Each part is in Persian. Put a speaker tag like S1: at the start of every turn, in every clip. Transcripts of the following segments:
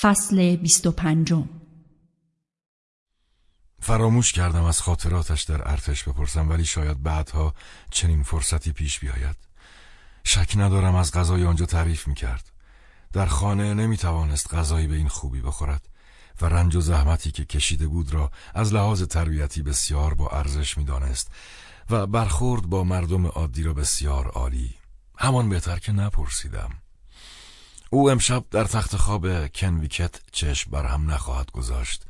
S1: فصل بیست و پنجم.
S2: فراموش کردم از خاطراتش در ارتش بپرسم ولی شاید بعدها چنین فرصتی پیش بیاید. شک ندارم از غذای آنجا تعریف می کرد در خانه نمی توانست غذایی به این خوبی بخورد و رنج و زحمتی که کشیده بود را از لحاظ تربیتی بسیار با ارزش می دانست و برخورد با مردم عادی را بسیار عالی. همان بهتر که نپرسیدم. او امشب در تخت خواب کنویکت چشم بر هم نخواهد گذاشت.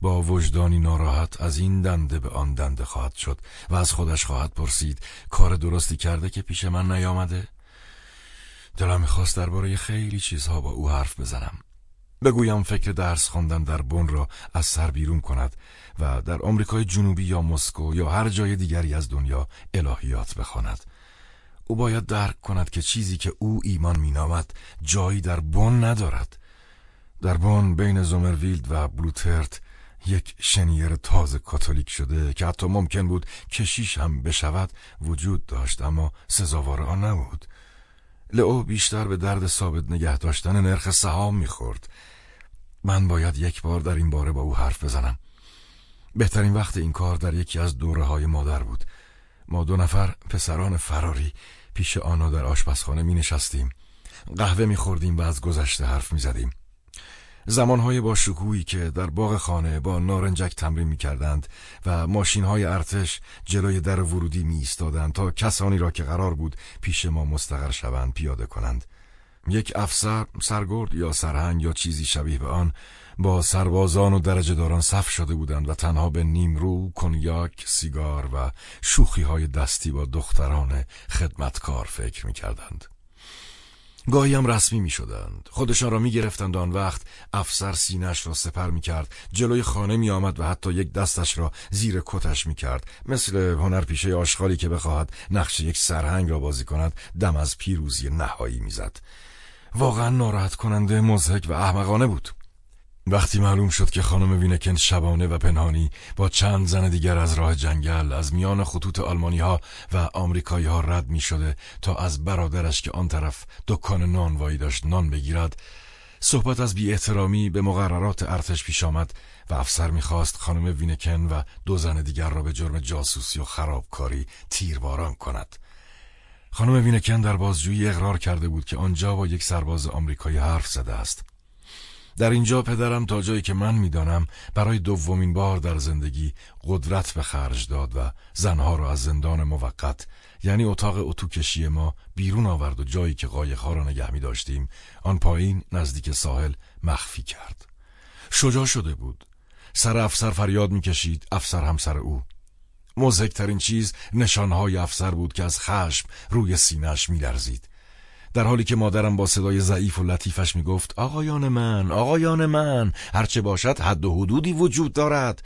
S2: با وجدانی ناراحت از این دنده به آن دنده خواهد شد و از خودش خواهد پرسید کار درستی کرده که پیش من نیامده؟ دلم می‌خواست درباره خیلی چیزها با او حرف بزنم. بگویم فکر درس خواندن در بن را از سر بیرون کند و در آمریکای جنوبی یا مسکو یا هر جای دیگری از دنیا الهیات بخواند. او باید درک کند که چیزی که او ایمان مینامد جایی در بن ندارد. در بن بین زومرویلد و بلوترت یک شنیر تازه کاتولیک شده که حتی ممکن بود کشیش هم بشود وجود داشت اما سزاوار آن نبود. لئو بیشتر به درد ثابت نگه داشتن نرخ سهام می‌خورد. من باید یک بار در این باره با او حرف بزنم. بهترین وقت این کار در یکی از دوره های مادر بود. ما دو نفر پسران فراری پیش آنها در آشپزخانه می نشستیم. قهوه می خوردیم و از گذشته حرف می زدیم. زمانهای با شکوهی که در باغ خانه با نارنجک تمرین می کردند و ماشین های ارتش جلوی در ورودی می ایستادند تا کسانی را که قرار بود پیش ما مستقر شوند پیاده کنند. یک افسر سرگرد یا سرهنگ یا چیزی شبیه به آن با سربازان و درجه داران صف شده بودند و تنها به نیمرو، کنیاک، سیگار و شوخی های دستی با دختران خدمتکار فکر می کردند. گاهی هم رسمی می شدند. خودشان را می گرفتند آن وقت افسر سینش را سپر می کرد جلوی خانه می آمد و حتی یک دستش را زیر کتش می کرد مثل هنرپیشه آشغالی که بخواهد نقش یک سرهنگ را بازی کند دم از پیروزی نهایی می‌زد. واقعا ناراحت کننده مزهک و احمقانه بود. وقتی معلوم شد که خانم وینکن شبانه و پنهانی با چند زن دیگر از راه جنگل از میان خطوط آلمانی ها و آمریکایی ها رد می شده تا از برادرش که آن طرف دکان نانوایی داشت نان بگیرد صحبت از بی احترامی به مقررات ارتش پیش آمد و افسر می‌خواست خانم وینکن و دو زن دیگر را به جرم جاسوسی و خرابکاری تیرباران کند. خانم وینکن در بازجویی اقرار کرده بود که آنجا با یک سرباز آمریکایی حرف زده است. در اینجا پدرم تا جایی که من می‌دانم برای دومین بار در زندگی قدرت به خرج داد و زنها را از زندان موقت یعنی اتاق اتوکشی ما بیرون آورد و جایی که قایقها را نگه می داشتیم آن پایین نزدیک ساحل مخفی کرد. شجاع شده بود. سر افسر فریاد می‌کشید افسر هم سر او. مزهکترین چیز نشانهای افسر بود که از خشم روی سینهش میلرزید. در حالی که مادرم با صدای ضعیف و لطیفش می‌گفت آقایان من آقایان من هرچه باشد حد و حدودی وجود دارد.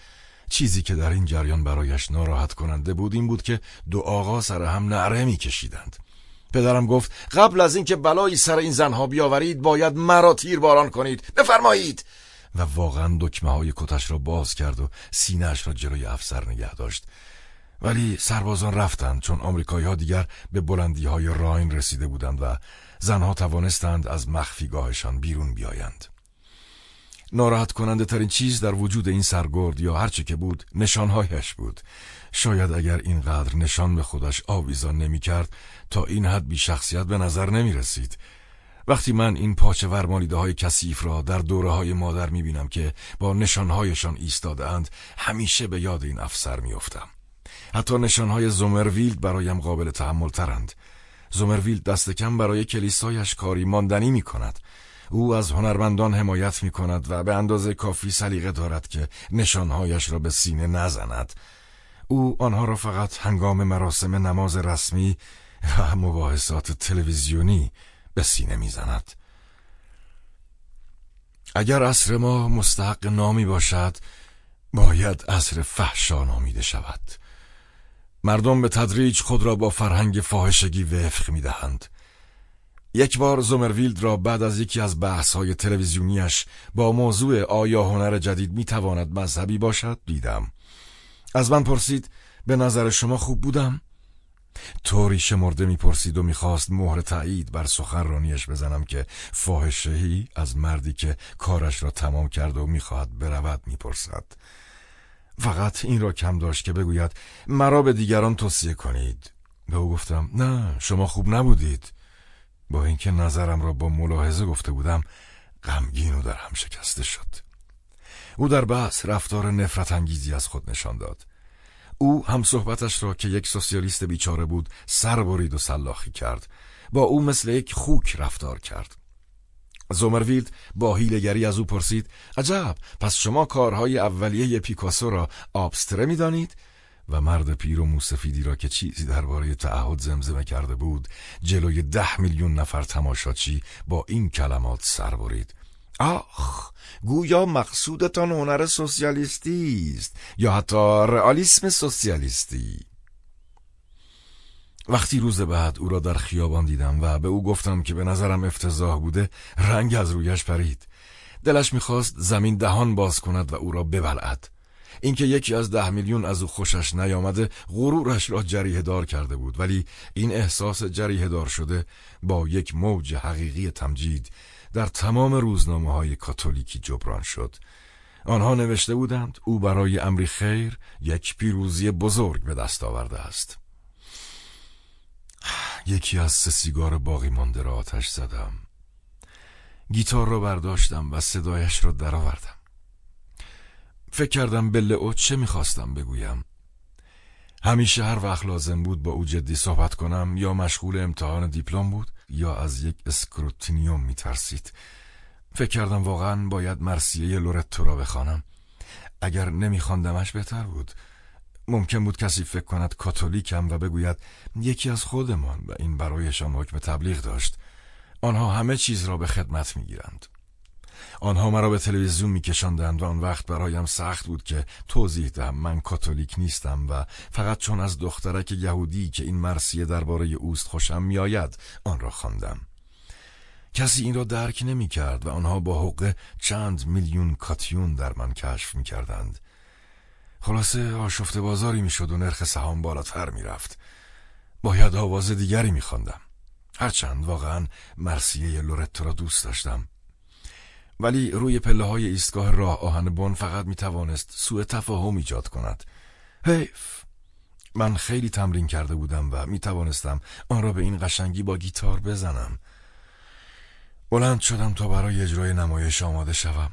S2: چیزی که در این جریان برایش ناراحت کننده بود این بود که دو آقا سر هم نعره میکشیدند. پدرم گفت قبل از اینکه بلایی سر این زنها بیاورید باید مرا تیر باران کنید. بفرمایید. و واقعا دکمه های کتش را باز کرد و سینهش را جلوی افسر نگه داشت. ولی سربازان رفتند چون آمریکایی ها دیگر به بلندی های راین رسیده بودند و زنها توانستند از مخفیگاهشان بیرون بیایند. ناراحت کننده ترین چیز در وجود این سرگرد یا هرچه که بود نشانهایش بود. شاید اگر اینقدر نشان به خودش آویزان نمی کرد تا این حد بی شخصیت به نظر نمی رسید. وقتی من این پاچه ورمالیده های کثیف را در دوره های مادر می بینم که با نشانهایشان ایستاده اند همیشه به یاد این افسر می افتم. حتی نشانهای زومرویلد برایم قابل تحمل ترند زومرویلد دست کم برای کلیسایش کاری ماندنی می کند او از هنرمندان حمایت می کند و به اندازه کافی سلیقه دارد که نشانهایش را به سینه نزند. او آنها را فقط هنگام مراسم نماز رسمی و مباحثات تلویزیونی به سینه می‌زند. اگر عصر ما مستحق نامی باشد باید عصر فحشا نامیده شود. مردم به تدریج خود را با فرهنگ فاحشگی وفق می دهند. یک بار زومرویلد را بعد از یکی از بحث های تلویزیونیش با موضوع آیا هنر جدید می تواند مذهبی باشد دیدم. از من پرسید به نظر شما خوب بودم؟ طوری شمرده می‌پرسید و می‌خواست مهر تایید بر سخنرانیش بزنم که فاحشهی از مردی که کارش را تمام کرد و می‌خواهد برود می‌پرسد فقط این را کم داشت که بگوید مرا به دیگران توصیه کنید. به او گفتم نه شما خوب نبودید. با اینکه نظرم را با ملاحظه گفته بودم غمگین و در هم شکسته شد. او در بحث رفتار نفرت انگیزی از خود نشان داد. او هم صحبتش را که یک سوسیالیست بیچاره بود سر برید و سلاخی کرد. با او مثل یک خوک رفتار کرد. زومرویلد با هیلگری از او پرسید عجب پس شما کارهای اولیه پیکاسو را آبستره می دانید؟ و مرد پیر و موسفیدی را که چیزی درباره تعهد زمزمه کرده بود جلوی ده میلیون نفر تماشاچی با این کلمات سر برید آخ گویا مقصودتان هنر سوسیالیستی است یا حتی رئالیسم سوسیالیستی وقتی روز بعد او را در خیابان دیدم و به او گفتم که به نظرم افتضاح بوده رنگ از رویش پرید. دلش می‌خواست زمین دهان باز کند و او را ببلعد. اینکه یکی از ده میلیون از او خوشش نیامده غرورش را جریه دار کرده بود. ولی این احساس جریه دار شده با یک موج حقیقی تمجید در تمام روزنامه های کاتولیکی جبران شد. آنها نوشته بودند او برای امری خیر یک پیروزی بزرگ به دست آورده است. یکی از سه سیگار باقی مانده را آتش زدم. گیتار را برداشتم و صدایش را درآوردم. فکر کردم به لئو چه می‌خواستم بگویم. همیشه هر وقت لازم بود با او جدی صحبت کنم یا مشغول امتحان دیپلم بود یا از یک اسکروتینیوم میترسید. فکر کردم واقعا باید مرثیه لورتو را بخوانم. اگر نمیخواندمش بهتر بود. ممکن بود کسی فکر کند کاتولیکم و بگوید یکی از خودمان و این برایشان حکم تبلیغ داشت آنها همه چیز را به خدمت می‌گیرند آنها مرا به تلویزیون میکشاندند و آن وقت برایم سخت بود که توضیح دهم من کاتولیک نیستم و فقط چون از دخترک یهودی که این مرسیه درباره اوست خوشم میآید آن را خواندم. کسی این را درک نمی کرد و آنها با حقه چند میلیون کاتیون در من کشف می کردند. خلاصه آشفته بازاری می شد و نرخ سهام بالاتر می رفت. باید آواز دیگری می خواندم. هرچند واقعا مرسیه لورتو را دوست داشتم. ولی روی پله های ایستگاه راه آهن بن فقط می توانست سوء تفاهم ایجاد کند. حیف. من خیلی تمرین کرده بودم و می توانستم آن را به این قشنگی با گیتار بزنم. بلند شدم تا برای اجرای نمایش آماده شوم.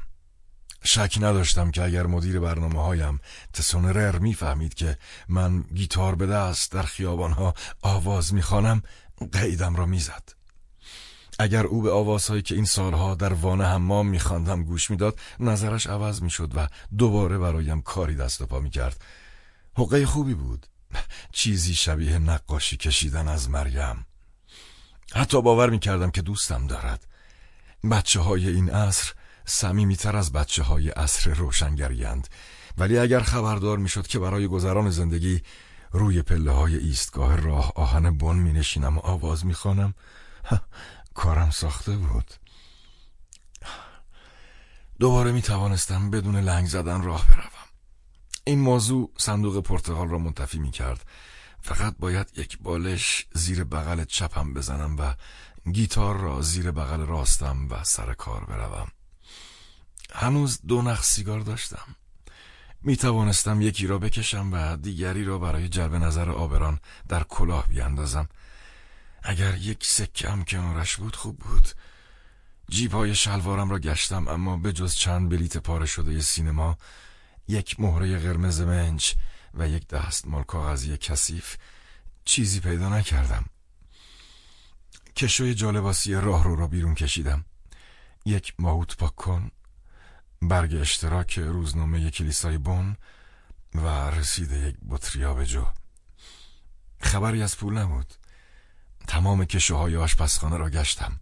S2: شک نداشتم که اگر مدیر برنامه هایم تسونرر می‌فهمید که من گیتار به دست در خیابان ها آواز می‌خوانم قیدم را می‌زد. اگر او به آوازهایی که این سالها در وانه حمام میخواندم گوش می‌داد نظرش عوض می‌شد و دوباره برایم کاری دست و پا می‌کرد. حقه خوبی بود. چیزی شبیه نقاشی کشیدن از مریم. حتی باور می‌کردم که دوستم دارد. بچه های این عصر سمیمیتر از بچه های عصر روشنگریند ولی اگر خبردار می‌شد که برای گذران زندگی روی پله های ایستگاه راه آهن بن می نشینم و آواز می کارم ساخته بود. دوباره می توانستم بدون لنگ زدن راه بروم. این موضوع صندوق پرتغال را منتفی می کرد فقط باید یک بالش زیر بغل چپم بزنم و گیتار را زیر بغل راستم و سر کار بروم. هنوز دو نخ سیگار داشتم. می توانستم یکی را بکشم و دیگری را برای جلب نظر آبران در کلاه بیاندازم. اگر یک سکه هم کنارش بود خوب بود. جیب های شلوارم را گشتم اما به جز چند بلیت پاره شده سینما یک مهره قرمز منج و یک دستمال کاغذی کثیف چیزی پیدا نکردم. کشوی جالباسی راه رو را بیرون کشیدم. یک ماهوت پاک کن. برگ اشتراک روزنامه کلیسای بون و رسید یک بطری جو. خبری از پول نبود. تمام کشوهای آشپزخانه را گشتم.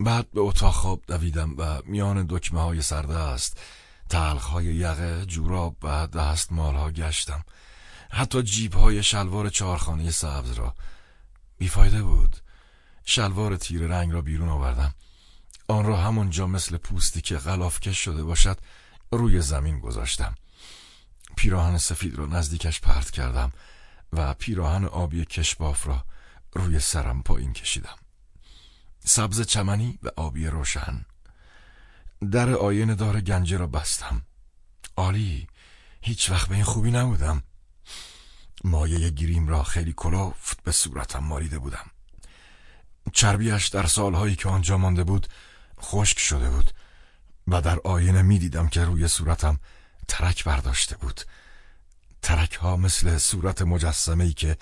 S2: بعد به اتاق خواب دویدم و میان دکمه های است تلخ های یقه جوراب و دست ها گشتم. حتی جیب های شلوار چهارخانه سبز را. بیفایده بود. شلوار تیر رنگ را بیرون آوردم. آن را همونجا مثل پوستی که غلافکش شده باشد روی زمین گذاشتم. پیراهن سفید را نزدیکش پرت کردم و پیراهن آبی کشباف را روی سرم پایین کشیدم. سبز چمنی و آبی روشن. در آینه دار گنجه را بستم. عالی هیچ وقت به این خوبی نبودم. مایه گریم را خیلی کلافت به صورتم ماریده بودم. چربیش در سالهایی که آنجا مانده بود خشک شده بود و در آینه می دیدم که روی صورتم ترک برداشته بود. ترک ها مثل صورت مجسمه ای که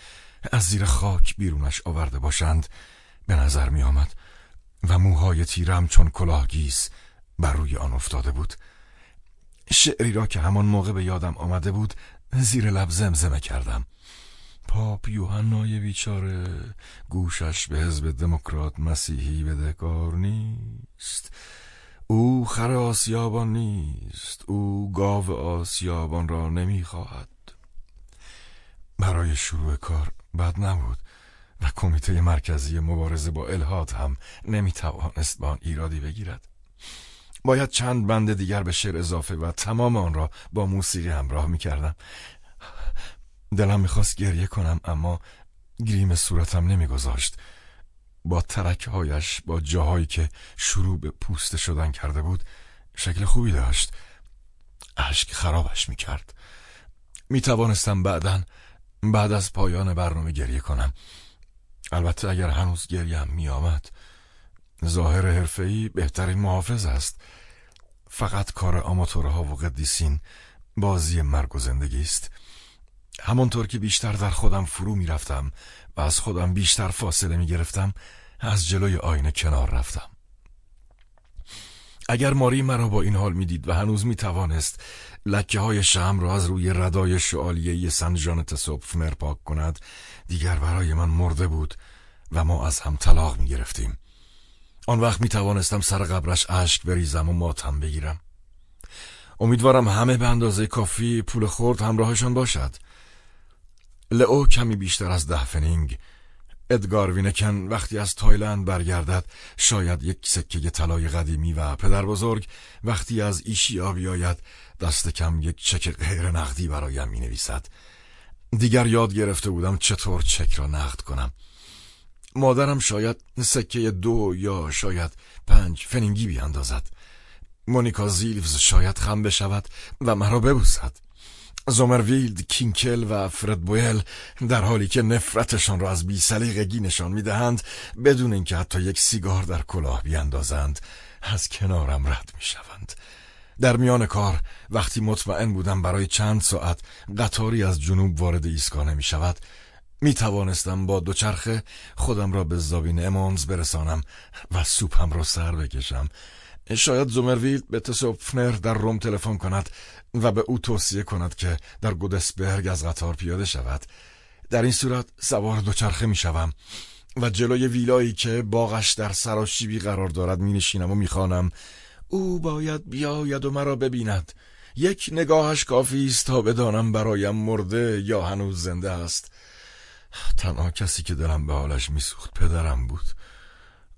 S2: از زیر خاک بیرونش آورده باشند به نظر می آمد و موهای تیرم چون کلاهگیس بر روی آن افتاده بود. شعری را که همان موقع به یادم آمده بود زیر لب زمزمه کردم. پاپ یوحنای بیچاره. گوشش به حزب دموکرات مسیحی بدهکار نیست. او خر آسیابان نیست. او گاو آسیابان را نمی‌خواهد. برای شروع کار بد نبود. و کمیته مرکزی مبارزه با الهاد هم نمی‌توانست با آن ایرادی بگیرد. باید چند بند دیگر به شعر اضافه و تمام آن را با موسیقی همراه می‌کردم. دلم می‌خواست گریه کنم اما گریم صورتم نمیگذاشت. با ترکهایش با جاهایی که شروع به پوسته شدن کرده بود شکل خوبی داشت. اشک خرابش می‌کرد. می‌توانستم بعدا بعد از پایان برنامه گریه کنم. البته اگر هنوز گریم میآمد ظاهر حرفه‌ای بهترین محافظ است. فقط کار آماتورها و قدیسین بازی مرگ و زندگی است. همانطور که بیشتر در خودم فرو می رفتم و از خودم بیشتر فاصله می گرفتم از جلوی آینه کنار رفتم. اگر ماری مرا با این حال می‌دید و هنوز می توانست لکه های شم را از روی ردای شعالیه سن جانت سوپفنر پاک کند دیگر برای من مرده بود و ما از هم طلاق می گرفتیم آن وقت می توانستم سر قبرش اشک بریزم و ماتم بگیرم. امیدوارم همه به اندازه کافی پول خورد همراهشان باشد. لئو کمی بیشتر از ده فنیگ. ادگار وینکن وقتی از تایلند برگردد شاید یک سکه طلای قدیمی و پدر بزرگ وقتی از ایشیا بیاید دست کم یک چک غیر نقدی برایم می نویسد دیگر یاد گرفته بودم چطور چک را نقد کنم. مادرم شاید سکه دو یا شاید پنج فنیگی بیاندازد. مونیکا زیلوز شاید خم بشود و مرا ببوسد. زومرویلد، کینکل و فرد بویل در حالی که نفرتشان را از بی سلیقگی نشان می‌دهند بدون اینکه حتی یک سیگار در کلاه بیاندازند از کنارم رد می‌شوند. در میان کار وقتی مطمئن بودم برای چند ساعت قطاری از جنوب وارد ایستگاه نمی شود می توانستم با دوچرخه خودم را به زابین امونز برسانم و سوپم را سر بکشم. شاید زومرویلد به تسوپفنر در روم تلفن کند و به او توصیه کند که در گودسبرگ از قطار پیاده شود در این صورت سوار دوچرخه می شوم و جلوی ویلایی که باغش در سراشیبی قرار دارد می نشینم و می خانم. او باید بیاید و مرا ببیند یک نگاهش کافی است تا بدانم برایم مرده یا هنوز زنده است تنها کسی که دلم به حالش میسوخت پدرم بود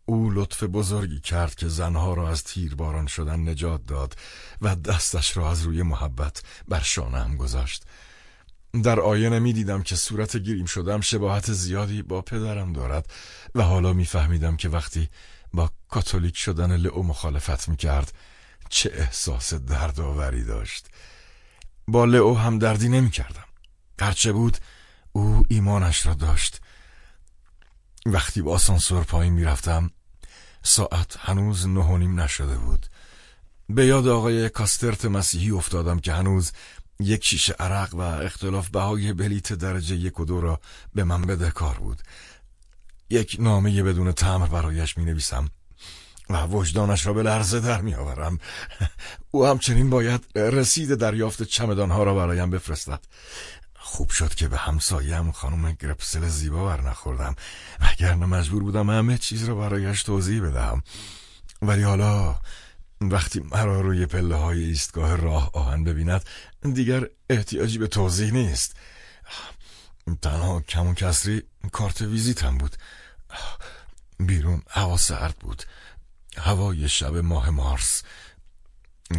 S2: او لطف بزرگی کرد که زنها را از تیرباران شدن نجات داد و دستش را از روی محبت بر شانه هم گذاشت. در آینه می دیدم که صورت گیریم شدم شباهت زیادی با پدرم دارد و حالا می فهمیدم که وقتی با کاتولیک شدن لئو مخالفت می کرد چه احساس دردآوری داشت. با لئو هم دردی نمی کردم هرچه بود او ایمانش را داشت. وقتی با آسانسور پایین می‌رفتم ساعت هنوز نه نشده بود. به یاد آقای کاسترت مسیحی افتادم که هنوز یک شیشه عرق و اختلاف بهای بلیت درجه یک و دو را به من بده کار بود. یک نامه بدون تمر برایش می نویسم و وجدانش را به لرزه در می آورم او همچنین باید رسید دریافت چمدانها را برایم بفرستد. خوب شد که به همسایم خانم گرپسل زیبا بر نخوردم. وگرنه مجبور بودم همه چیز را برایش توضیح بدهم. ولی حالا وقتی مرا روی پله های ایستگاه راه آهن ببیند دیگر احتیاجی به توضیح نیست. تنها کم و کسری کارت ویزیتم بود. بیرون هوا سرد بود. هوای شب ماه مارس.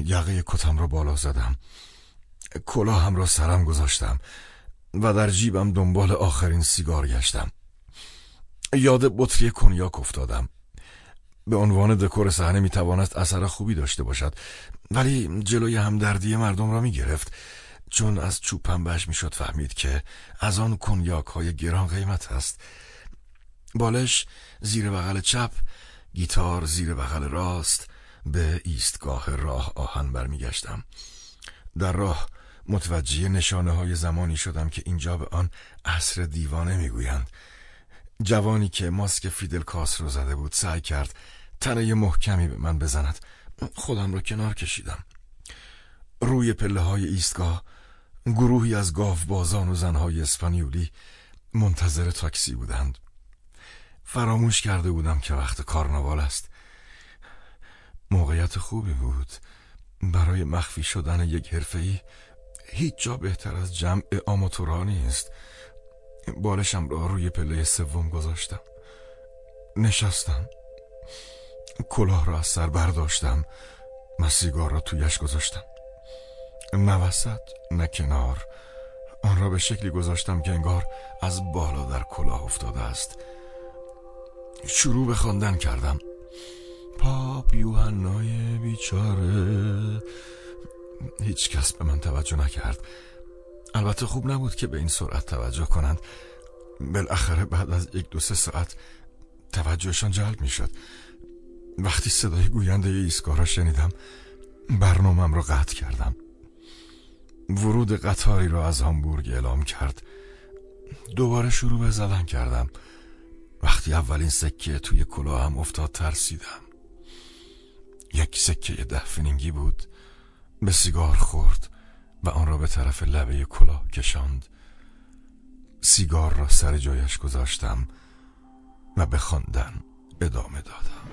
S2: یقه کتم را بالا زدم. کلاهم را سرم گذاشتم. و در جیبم دنبال آخرین سیگار گشتم. یاد بطری کنیاک افتادم. به عنوان دکور صحنه می‌تواند اثر خوبی داشته باشد ولی جلوی همدردی مردم را می‌گرفت. چون از چوب پنبهش می‌شد فهمید که از آن کنیاک های گران قیمت است. بالش زیر بغل چپ گیتار زیر بغل راست به ایستگاه راه آهن برمیگشتم. در راه متوجه نشانه های زمانی شدم که اینجا به آن عصر دیوانه می‌گویند. جوانی که ماسک فیدل کاس رو زده بود سعی کرد تنه محکمی به من بزند. خودم را کنار کشیدم. روی پله های ایستگاه گروهی از بازان و زنهای اسپانیولی منتظر تاکسی بودند. فراموش کرده بودم که وقت کارناوال است. موقعیت خوبی بود. برای مخفی شدن یک حرفه‌ای هیچ جا بهتر از جمع آماتورها نیست. بالشم را روی پله سوم گذاشتم. نشستم. کلاه را از سر برداشتم. و سیگار را تویش گذاشتم. نه وسط نه کنار. آن را به شکلی گذاشتم که انگار از بالا در کلاه افتاده است. شروع به خواندن کردم. پاپ یوهنای بیچاره. هیچ کس به من توجه نکرد. البته خوب نبود که به این سرعت توجه کنند. بالاخره بعد از یک دو سه ساعت توجهشان جلب می شد وقتی صدای گوینده ایستگاه را شنیدم برنامهم را قطع کردم. ورود قطاری را از هامبورگ اعلام کرد. دوباره شروع به زدن کردم. وقتی اولین سکه توی کلاهم افتاد ترسیدم. یک سکه ده فنینگی بود. به سیگار خورد و آن را به طرف لبه کلاه کشاند. سیگار را سر جایش گذاشتم و به خواندن ادامه دادم.